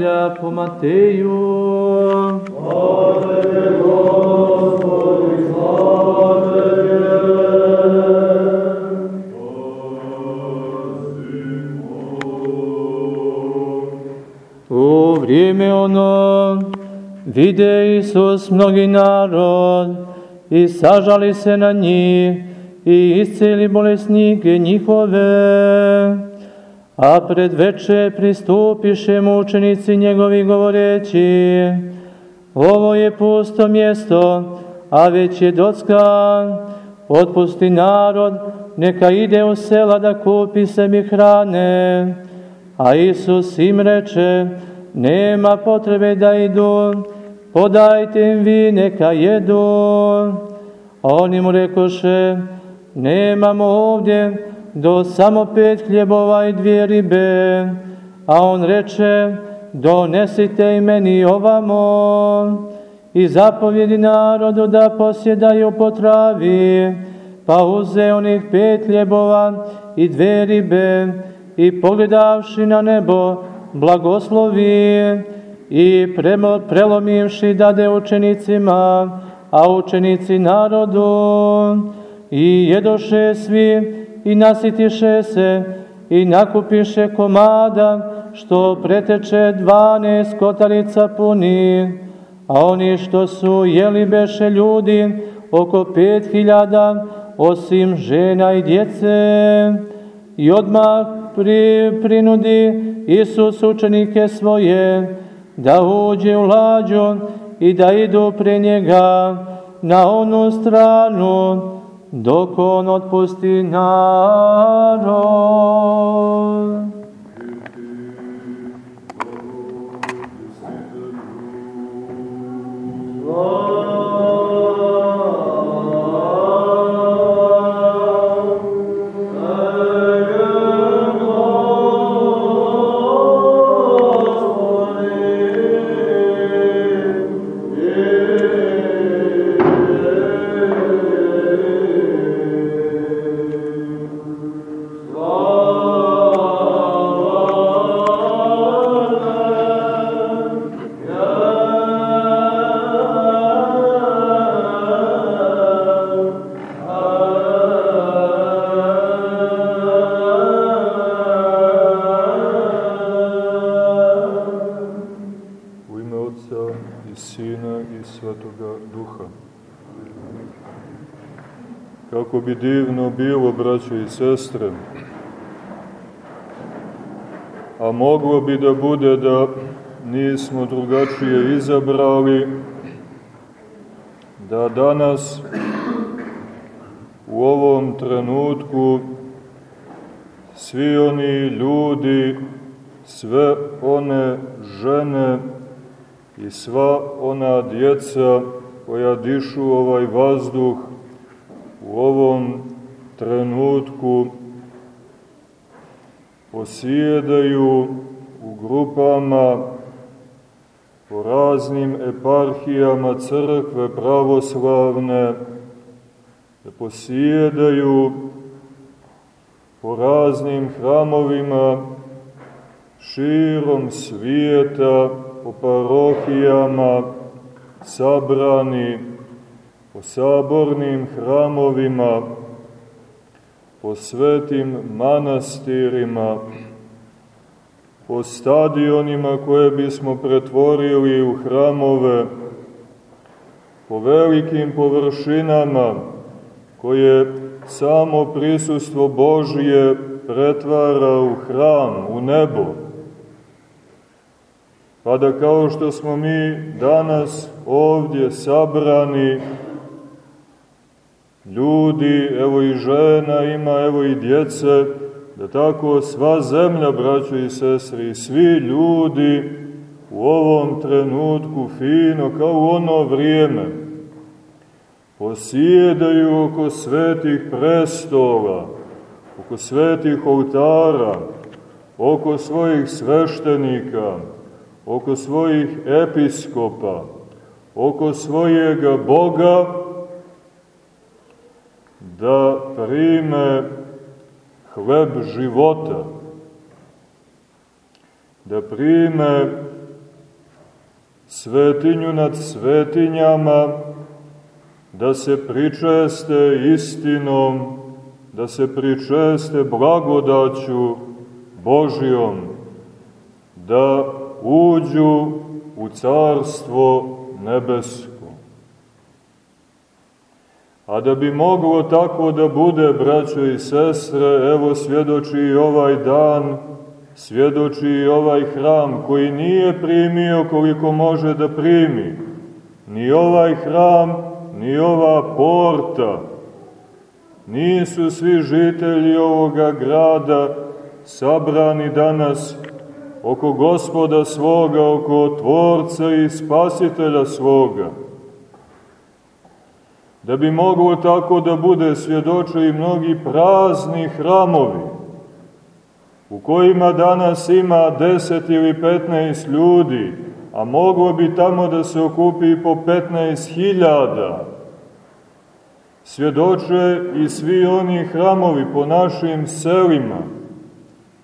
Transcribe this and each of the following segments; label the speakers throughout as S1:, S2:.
S1: Evanđelja po Mateju.
S2: Slava Gospodi, slava
S1: U vrijeme ono vide Isus mnogi narod i sažali se na njih i isceli bolesnike njihove. A pred veče pristupiše mučenici njegovi govoreći, ovo je pusto mjesto, a već je docka, otpusti narod, neka ide u sela da kupi sebi hrane. A Isus im reče, nema potrebe da idu, podajte im vi, neka jedu. A oni mu rekoše, nemamo ovdje do samo pet hljebova i dvije ribe. A on reče, donesite i meni ovamo i zapovjedi narodu da posjedaju po travi. Pa uze onih pet hljebova i dve ribe i pogledavši na nebo, blagoslovi i premo, prelomivši dade učenicima, a učenici narodu i jedoše svi i nasitiše se i nakupiše komada što preteče dvane kotarica puni, a oni što su jeli beše ljudi oko pet hiljada, osim žena i djece. I odmah pri, prinudi Isus učenike svoje da uđe u lađu i da idu pre njega na onu stranu dok on otpusti narod.
S3: Kako bi divno bilo, braćo i sestre, a moglo bi da bude da nismo drugačije izabrali, da danas u ovom trenutku svi oni ljudi, sve one žene i sva ona djeca koja dišu ovaj vazduh trenutku posjedaju u grupama po raznim eparhijama crkve pravoslavne, da posjedaju po raznim hramovima širom svijeta, po parohijama, sabrani, po sabornim hramovima, po svetim manastirima, po stadionima koje bismo pretvorili u hramove, po velikim površinama koje samo prisustvo Božije pretvara u hram, u nebo. Pa da kao što smo mi danas ovdje sabrani, ljudi, evo i žena ima, evo i djece, da tako sva zemlja, braćo i sestri, i svi ljudi u ovom trenutku fino, kao u ono vrijeme, posjedaju oko svetih prestola, oko svetih oltara, oko svojih sveštenika, oko svojih episkopa, oko svojega Boga, da prime hleb života, da prime svetinju nad svetinjama, da se pričeste istinom, da se pričeste blagodaću Božijom, da uđu u carstvo nebesko. A da bi moglo tako da bude, braćo i sestre, evo svjedoči i ovaj dan, svjedoči i ovaj hram koji nije primio koliko može da primi. Ni ovaj hram, ni ova porta. Nisu svi žitelji ovoga grada sabrani danas oko gospoda svoga, oko tvorca i spasitelja svoga. Da bi moglo tako da bude svjedoče i mnogi prazni hramovi, u kojima danas ima 10 ili 15 ljudi, a moglo bi tamo da se okupi po 15.000. Svjedoče i svi oni hramovi po našim selima,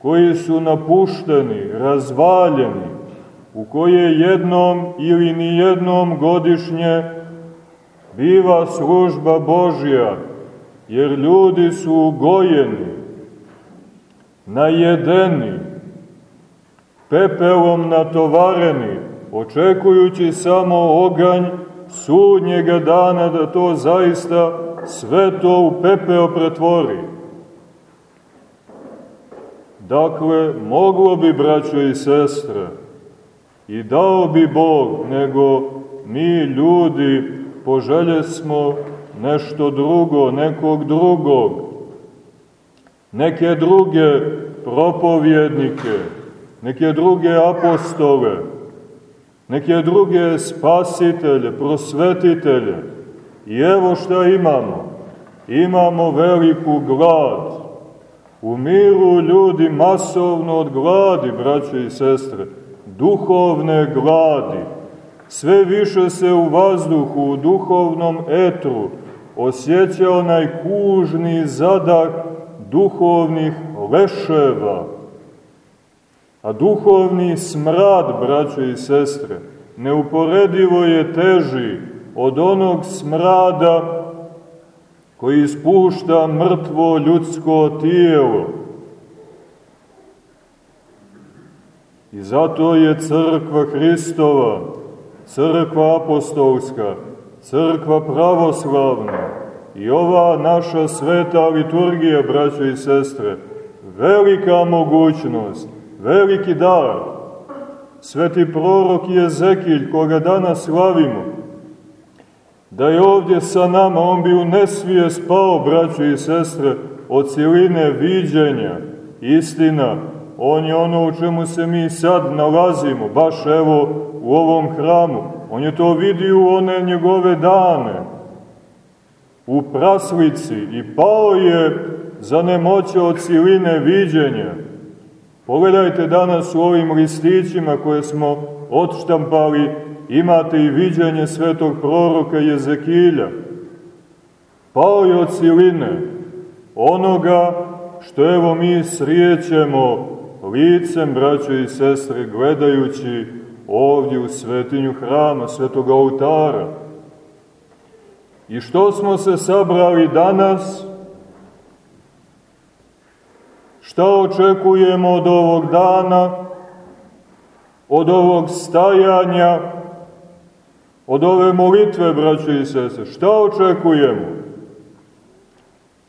S3: koji su napušteni, razvaljeni, u koje jednom ili nijednom godišnje biva služba Božja, jer ljudi su ugojeni, najedeni, pepelom natovareni, očekujući samo oganj sudnjega dana da to zaista sve to u pepeo pretvori. Dakle, moglo bi, braćo i sestre, i dao bi Bog, nego mi ljudi poželje smo nešto drugo, nekog drugog, neke druge propovjednike, neke druge apostole, neke druge spasitelje, prosvetitelje. I evo šta imamo. Imamo veliku glad. U miru ljudi masovno od gladi, braće i sestre, duhovne gladi. Sve više se u vazduhu, u duhovnom etru, osjeća onaj kužni zadah duhovnih leševa. A duhovni smrad, braće i sestre, neuporedivo je teži od onog smrada koji ispušta mrtvo ljudsko tijelo. I zato je crkva Hristova, crkva apostolska, crkva pravoslavna i ova naša sveta liturgija, braćo i sestre, velika mogućnost, veliki dar. Sveti prorok Jezekilj, koga danas slavimo, da je ovdje sa nama, on bi u nesvije spao, braćo i sestre, od cijeline viđenja, istina, on je ono u čemu se mi sad nalazimo, baš evo u ovom hramu. On je to vidio u one njegove dane, u praslici i pao je za nemoće od cijeline viđenja. Pogledajte danas u ovim listićima koje smo odštampali imate i viđanje svetog proroka Jezekilja. Pao je od siline onoga što evo mi srijećemo licem, braćo i sestre, gledajući ovdje u svetinju hrama, svetog autara. I što smo se sabrali danas? Šta očekujemo od ovog dana? Od ovog stajanja? od ove molitve, braće i sese? Šta očekujemo?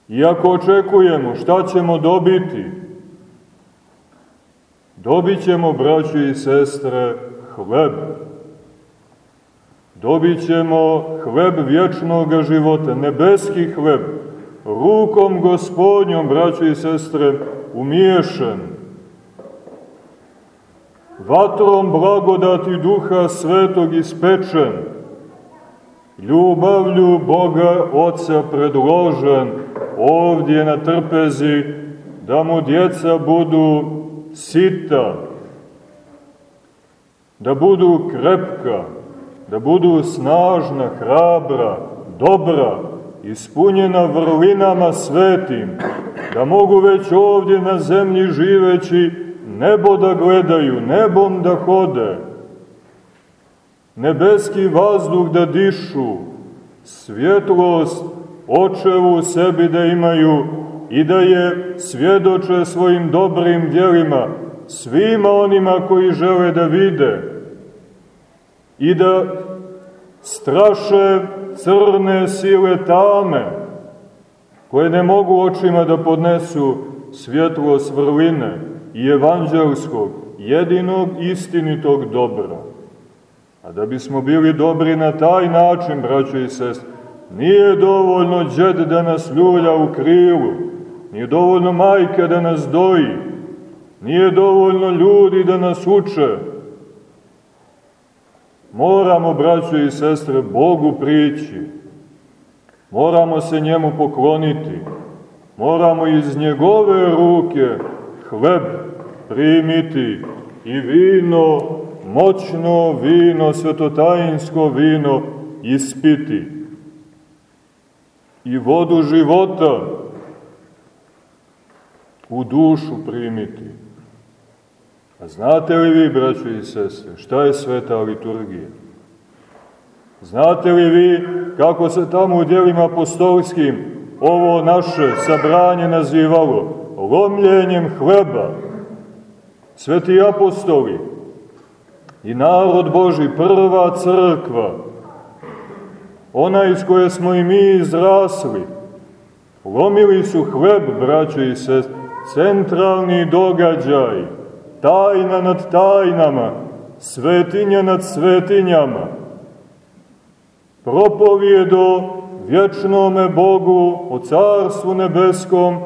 S3: I ako očekujemo, šta ćemo dobiti? Dobit ćemo, braće i sestre, hleb. Dobit ćemo hleb vječnog života, nebeski hleb, rukom gospodnjom, braće i sestre, umiješen vatrom blagodati duha svetog ispečen, ljubavlju Boga Oca predložen ovdje na trpezi, da mu djeca budu sita, da budu krepka, da budu snažna, hrabra, dobra, ispunjena vrlinama svetim, da mogu već ovdje na zemlji živeći nebo da gledaju, nebom da hode. nebeski vazduh da dišu, svjetlost očevu sebi da imaju i da je svjedoče svojim dobrim djelima svima onima koji žele da vide i da straše crne sile tame, koje ne mogu očima da podnesu svjetlo svrline i evanđelskog, jedinog istinitog dobra. A da bismo bili dobri na taj način, braćo i sest, nije dovoljno džed da nas ljulja u krilu, nije dovoljno majke da nas doji, nije dovoljno ljudi da nas uče. Moramo, braćo i sestre, Bogu prići. Moramo se njemu pokloniti. Moramo iz njegove ruke hleb primiti i vino, moćno vino, svetotajinsko vino ispiti. I vodu života u dušu primiti. A znate li vi, braćo i sestre, šta je sveta liturgija? Znate li vi kako se tamo u dijelima apostolskim ovo naše sabranje nazivalo? Lomljenjem hleba. Sveti apostoli i narod Boži, prva crkva, ona iz koje smo i mi izrasli, lomili su hleb, braćo i sestre, centralni događaj, tajna nad tajnama, svetinja nad svetinjama, propovjedo vječnome Bogu, o Carstvu nebeskom,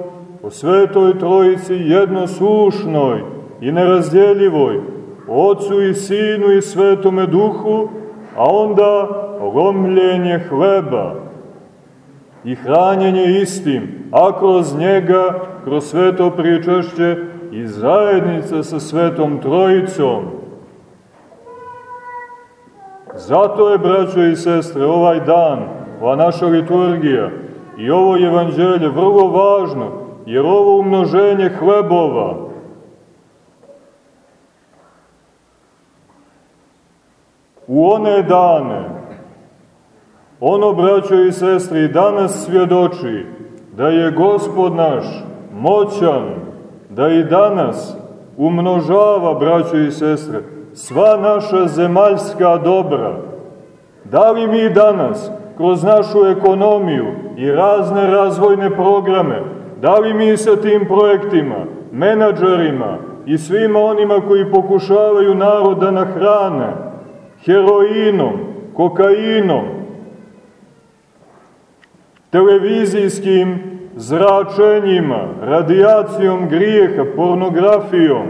S3: o Svetoj Trojici jednosušnoj i nerazdjeljivoj, o Otcu i Sinu i Svetome Duhu, a onda lomljenje hleba i hranjenje istim, a kroz njega, kroz sveto pričešće i zajednica sa Svetom Trojicom, Zato je, braćo i sestre, ovaj dan, ova naša liturgija i ovo evanđelje vrlo važno, jer ovo umnoženje hlebova u one dane, ono, braćo i sestre, i danas svjedoči da je Gospod naš moćan, da i danas umnožava, braćo i sestre, sva naša zemaljska dobra. Da li mi danas, kroz našu ekonomiju i razne razvojne programe, da li mi sa tim projektima, menadžerima i svima onima koji pokušavaju narod da nahrane heroinom, kokainom, televizijskim zračenjima, radijacijom grijeha, pornografijom,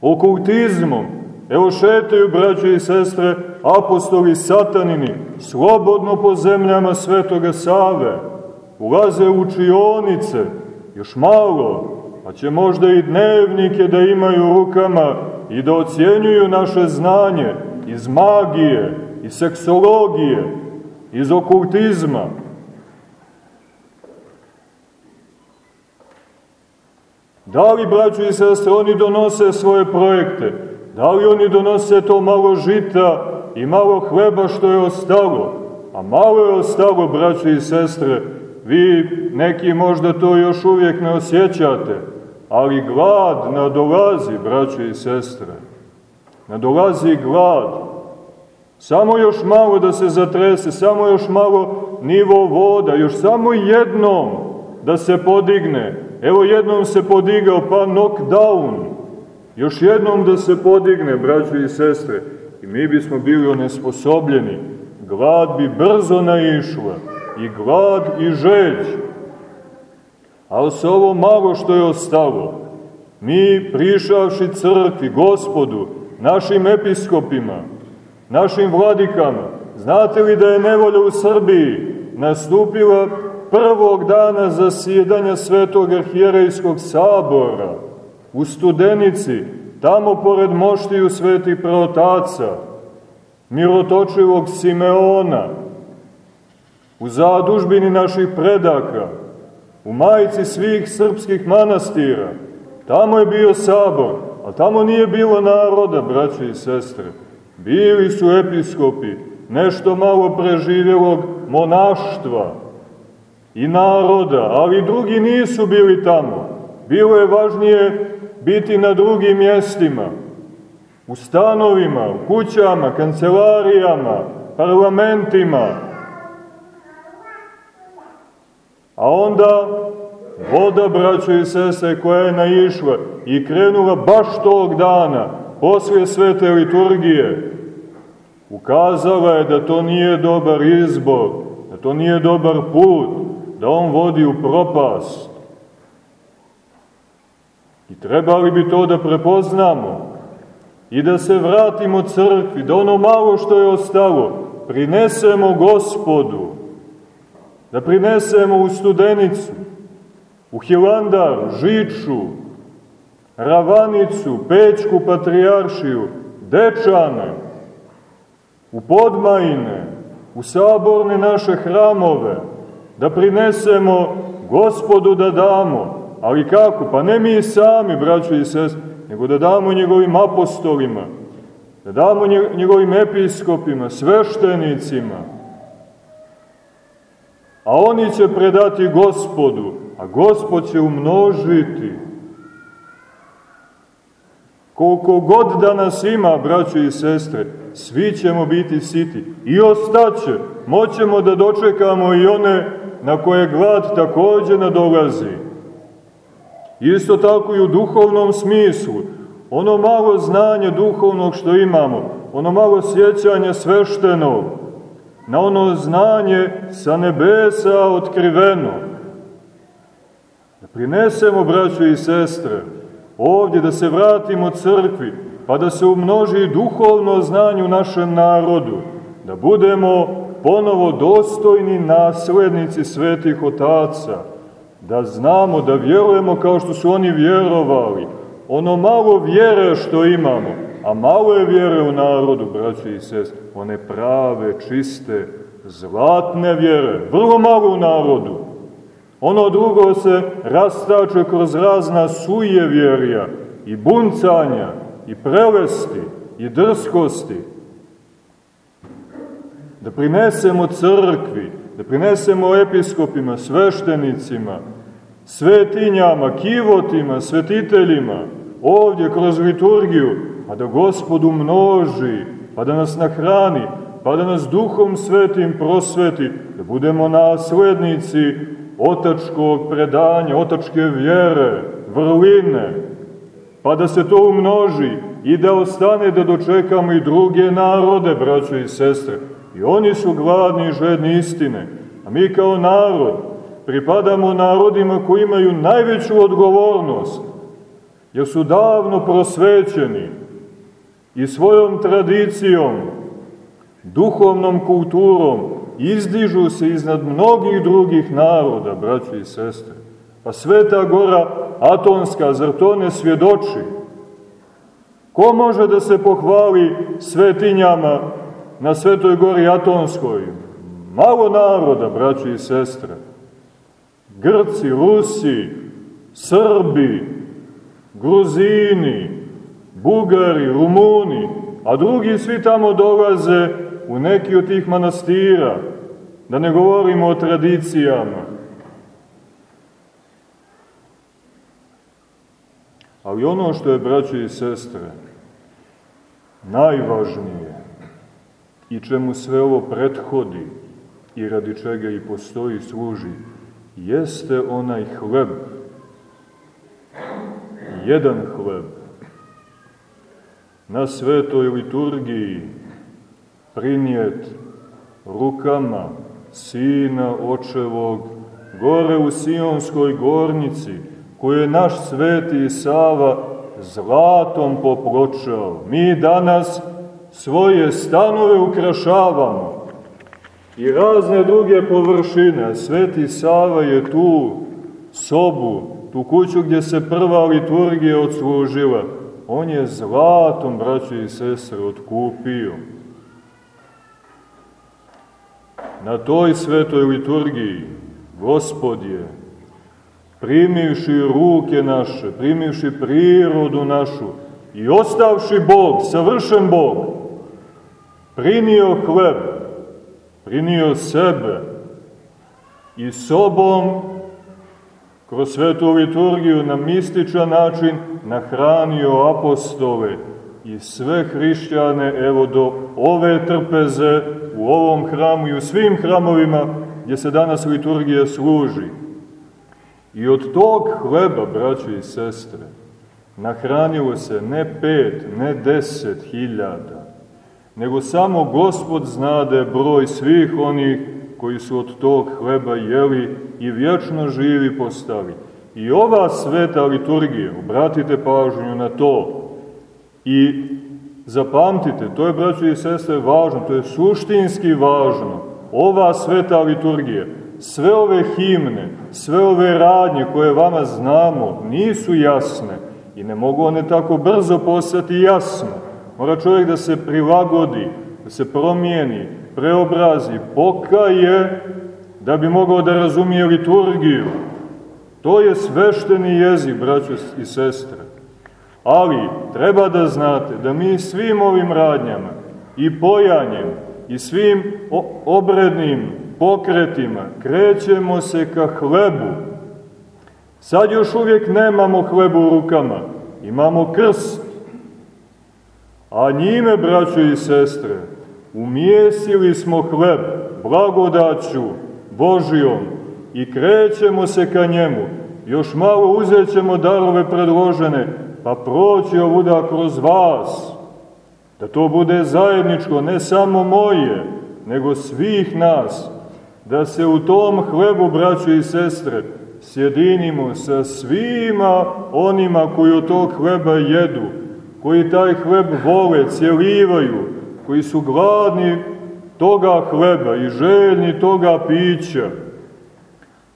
S3: okultizmom. Evo šetaju, braće i sestre, apostoli satanini, slobodno po zemljama Svetoga Save, ulaze u učionice, još malo, pa će možda i dnevnike da imaju rukama i da ocjenjuju naše znanje iz magije, iz seksologije, iz okultizma, Da li, braćo i sestre, oni donose svoje projekte? Da li oni donose to malo žita i malo hleba što je ostalo? A malo je ostalo, braćo i sestre, vi neki možda to još uvijek ne osjećate, ali glad nadolazi, braćo i sestre. Nadolazi glad. Samo još malo da se zatrese, samo još malo nivo voda, još samo jednom da se podigne, Evo jednom se podigao, pa knockdown. Još jednom da se podigne, braćo i sestre. I mi bismo bili onesposobljeni. Glad bi brzo naišla. I glad i žeđ. Ali sa ovo malo što je ostalo, mi prišavši crkvi, gospodu, našim episkopima, našim vladikama, znate li da je nevolja u Srbiji nastupila prvog dana zasjedanja Svetog arhijerejskog sabora u Studenici, tamo pored moštiju svetih pravotaca, mirotočivog Simeona, u zadužbini naših predaka, u majici svih srpskih manastira, tamo je bio sabor, a tamo nije bilo naroda, braće i sestre. Bili su episkopi nešto malo preživjelog monaštva i naroda, ali drugi nisu bili tamo. Bilo je važnije biti na drugim mjestima, u stanovima, u kućama, kancelarijama, parlamentima. A onda voda, braćo i sese, koja je naišla i krenula baš tog dana, poslije svete liturgije, ukazala je da to nije dobar izbor, da to nije dobar put, da on vodi u propast. I trebali bi to da prepoznamo i da se vratimo crkvi, da ono malo što je ostalo prinesemo gospodu, da prinesemo u studenicu, u Hilandar, Žiču, Ravanicu, Pećku patrijaršiju, Dečane, u Podmajine, u saborne naše hramove, da prinesemo gospodu da damo. Ali kako? Pa ne mi sami, braćo i sest, nego da damo njegovim apostolima, da damo njegovim episkopima, sveštenicima, a oni će predati gospodu, a gospod će umnožiti. Koliko god da nas ima, braćo i sestre, svi ćemo biti siti i ostaće, moćemo da dočekamo i one na koje glad takođe nadolazi. Isto tako i u duhovnom smislu. Ono malo znanja duhovnog što imamo, ono malo sjećanja sveštenog, na ono znanje sa nebesa otkriveno. Da prinesemo, braćo i sestre, ovdje da se vratimo crkvi, pa da se umnoži duhovno znanje u našem narodu, da budemo ponovo dostojni naslednici svetih otaca, da znamo, da vjerujemo kao što su oni vjerovali. Ono malo vjere što imamo, a malo je vjere u narodu, braći i sest, one prave, čiste, zlatne vjere, vrlo malo u narodu. Ono drugo se rastače kroz razna suje vjerja i buncanja i prelesti i drskosti. Da prinesemo crkvi, da prinesemo episkopima, sveštenicima, svetinjama, kivotima, svetiteljima, ovdje kroz liturgiju, pa da Gospod umnoži, pa da nas nahrani, pa da nas duhom svetim prosveti, da budemo naslednici otačkog predanja, otačke vjere, vrline, pa da se to umnoži i da ostane da dočekamo i druge narode, braćo i sestre. I oni su gladni i žedni istine, a mi kao narod, pripadamo narodima koji imaju najveću odgovornost, jer su davno prosvećeni i svojom tradicijom, duhovnom kulturom, izdižu se iznad mnogih drugih naroda, braći i sestre. Pa Sveta Gora Atonska, zar to ne svjedoči? Ko može da se pohvali svetinjama na Svetoj Gori Atonskoj? Malo naroda, braći i sestre. Grci, Rusi, Srbi, Gruzini, Bugari, Rumuni, a drugi svi tamo dolaze u neki od tih manastira, da ne govorimo o tradicijama. Ali ono što je, braće i sestre, najvažnije i čemu sve ovo prethodi i radi čega i postoji služi, jeste onaj hleb, jedan hleb, na svetoj liturgiji prinijet rukama Sina Očevog, gore u Sionskoj gornici, koju je naš sveti Sava zlatom popločao. Mi danas svoje stanove ukrašavamo, i razne druge površine. Sveti Sava je tu sobu, tu kuću gdje se prva liturgija odslužila. On je zlatom, braći i sestre, otkupio. Na toj svetoj liturgiji Gospod je, primivši ruke naše, primivši prirodu našu i ostavši Bog, savršen Bog, Prinio hleb, prinio sebe i sobom kroz svetu liturgiju na mističan način nahranio apostole i sve hrišćane evo do ove trpeze u ovom hramu i u svim hramovima gdje se danas liturgija služi. I od tog hleba, braćo i sestre, nahranilo se ne pet, ne deset hiljada, nego samo Gospod znade broj svih onih koji su od tog hleba jeli i vječno živi postali. I ova sveta liturgija, obratite pažnju na to i zapamtite, to je, braćo i sestre, važno, to je suštinski važno. Ova sveta liturgija, sve ove himne, sve ove radnje koje vama znamo, nisu jasne i ne mogu one tako brzo postati jasne. Mora čovjek da se prilagodi, da se promijeni, preobrazi, pokaje, da bi mogao da razumije liturgiju. To je svešteni jezik, braćo i sestre. Ali treba da znate da mi svim ovim radnjama i pojanjem i svim obrednim pokretima krećemo se ka hlebu. Sad još uvijek nemamo hlebu u rukama, imamo krst. A njime, braćo i sestre, umjesili smo hleb blagodaću Božijom i krećemo se ka njemu. Još malo uzet ćemo darove predložene, pa proći ovuda kroz vas. Da to bude zajedničko, ne samo moje, nego svih nas. Da se u tom hlebu, braćo i sestre, sjedinimo sa svima onima koji od tog hleba jedu, koji taj hleb vole, cijelivaju, koji su gladni toga hleba i željni toga pića.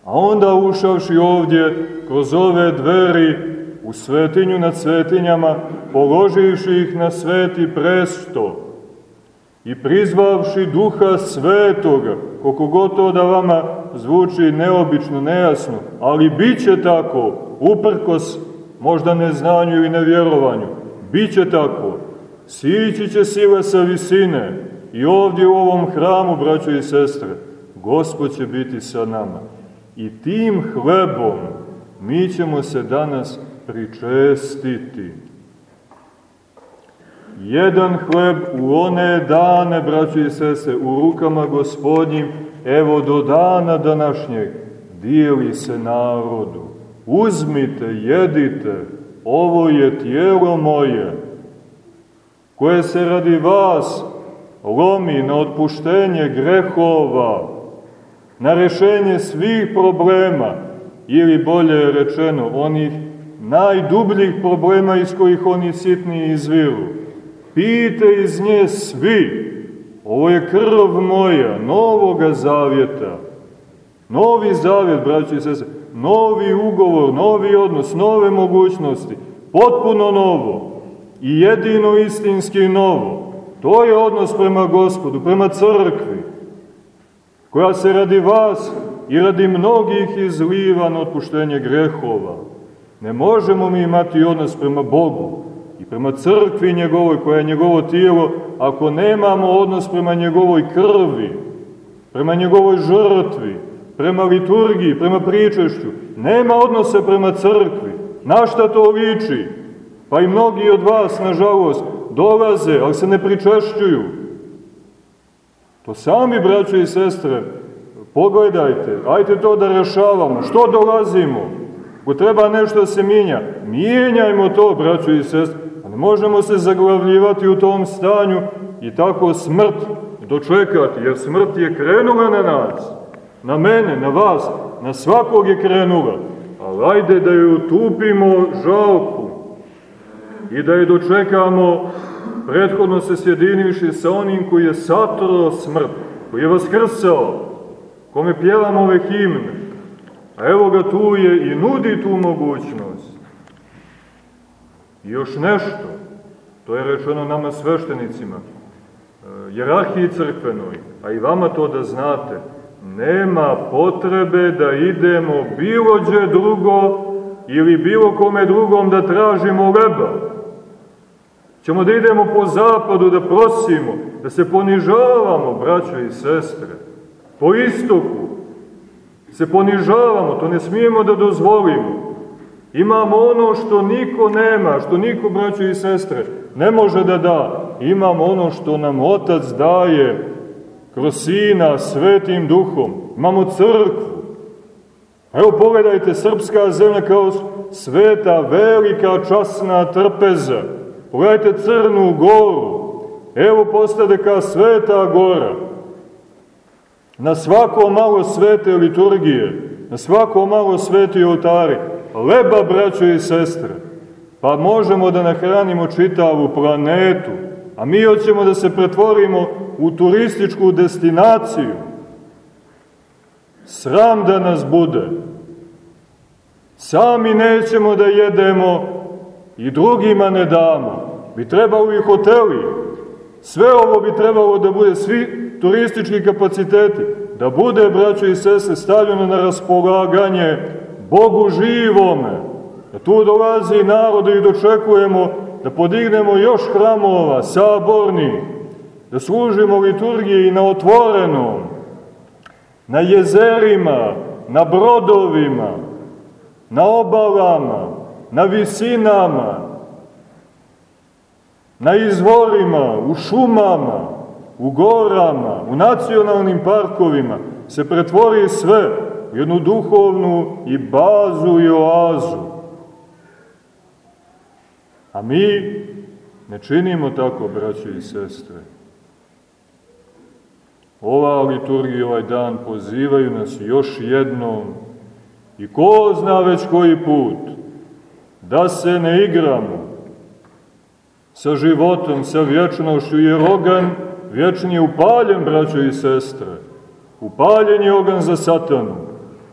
S3: A onda ušavši ovdje kroz ove dveri u svetinju nad svetinjama, položivši ih na sveti presto i prizvavši duha svetoga, koliko god to da vama zvuči neobično, nejasno, ali bit će tako, uprkos možda neznanju ili nevjerovanju, bit će tako, sići će sile sa visine i ovdje u ovom hramu, braćo i sestre, Gospod će biti sa nama. I tim hlebom mi ćemo se danas pričestiti. Jedan hleb u one dane, braćo i sestre, u rukama gospodnjim, evo do dana današnjeg, dijeli se narodu. Uzmite, jedite, ovo je tijelo moje, koje se radi vas lomi na otpuštenje grehova, na rešenje svih problema, ili bolje rečeno, onih najdubljih problema iz kojih oni sitni izviru. Pite iz nje svi, ovo je krv moja, novoga zavjeta. Novi zavjet, braći i sese, novi ugovor, novi odnos, nove mogućnosti, potpuno novo i jedino istinski novo. To je odnos prema gospodu, prema crkvi, koja se radi vas i radi mnogih izliva na otpuštenje grehova. Ne možemo mi imati odnos prema Bogu i prema crkvi njegovoj, koja je njegovo tijelo, ako nemamo odnos prema njegovoj krvi, prema njegovoj žrtvi, prema liturgiji, prema pričešću. Nema odnose prema crkvi. Na šta to liči? Pa i mnogi od vas, nažalost, dolaze, ali se ne pričešćuju. To sami, braćo i sestre, pogledajte, ajte to da rešavamo. Što dolazimo? Ko treba nešto da se minja, mijenjajmo to, braćo i sestre. A ne možemo se zaglavljivati u tom stanju i tako smrt dočekati, jer smrt je krenula na nas, na mene, na vas, na svakog je krenula. Ali ajde da ju tupimo žalku, i da je dočekamo prethodno se sjedinivši sa onim koji je satro smrt, koji je vaskrsao, kome pjevamo ove himne. Evo ga tu je i nudi tu mogućnost. I još nešto, to je rečeno nama sveštenicima, e, jerarhiji crkvenoj, a i vama to da znate, nema potrebe da idemo bilo gdje drugo ili bilo kome drugom da tražimo leba Ćemo da idemo po zapadu, da prosimo, da se ponižavamo, braćo i sestre. Po istoku se ponižavamo, to ne smijemo da dozvolimo. Imamo ono što niko nema, što niko, braćo i sestre, ne može da da. Imamo ono što nam Otac daje kroz Sina, Svetim Duhom. Imamo crkvu. Evo pogledajte, srpska zemlja kao sveta, velika, časna trpeza. Pogledajte Crnu goru. Evo postade kao sveta gora. Na svako malo svete liturgije, na svako malo sveti oltari, leba, braćo i sestre, pa možemo da nahranimo čitavu planetu, a mi hoćemo da se pretvorimo u turističku destinaciju. Sram da nas bude. Sami nećemo da jedemo i drugima ne damo. Bi trebalo i hoteli. Sve ovo bi trebalo da bude, svi turistički kapaciteti, da bude, braćo i sese, stavljeno na raspolaganje Bogu živome. Da tu dolazi narod i dočekujemo da podignemo još hramova, saborni, da služimo liturgiji na otvorenom, na jezerima, na brodovima, na obalama, na visinama, na izvorima, u šumama, u gorama, u nacionalnim parkovima, se pretvori sve u jednu duhovnu i bazu i oazu. A mi ne činimo tako, braće i sestre. Ova liturgija ovaj dan pozivaju nas još jednom i ko zna već koji put da se ne igramo sa životom, sa vječnošću, jer ogan vječni je upaljen, braćo i sestre. Upaljen je ogan za satanu,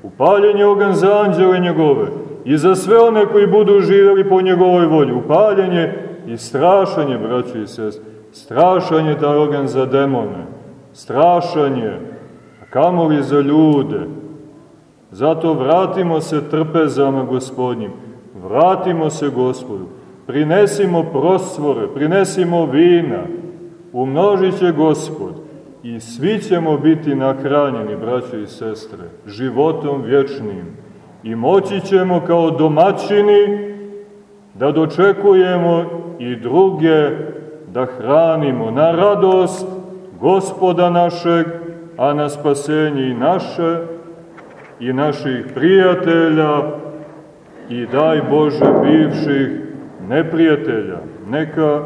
S3: upaljen je ogan za anđele njegove i za sve one koji budu živjeli po njegovoj volji. Upaljen je i strašan je, braćo i sestre. Strašan je taj ogan za demone. Strašan je, a kamoli za ljude. Zato vratimo se trpezama gospodnjim. Vratimo se gospodu. Prinesimo prosvore, prinesimo vina. Umnožit će gospod. I svi ćemo biti nakranjeni, braćo i sestre, životom vječnim. I moći ćemo kao domaćini da dočekujemo i druge da hranimo na radost gospoda našeg, a na spasenje i naše i naših prijatelja i daj Bože bivših neprijatelja. Neka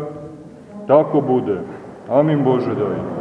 S3: tako bude. Amin Bože daj.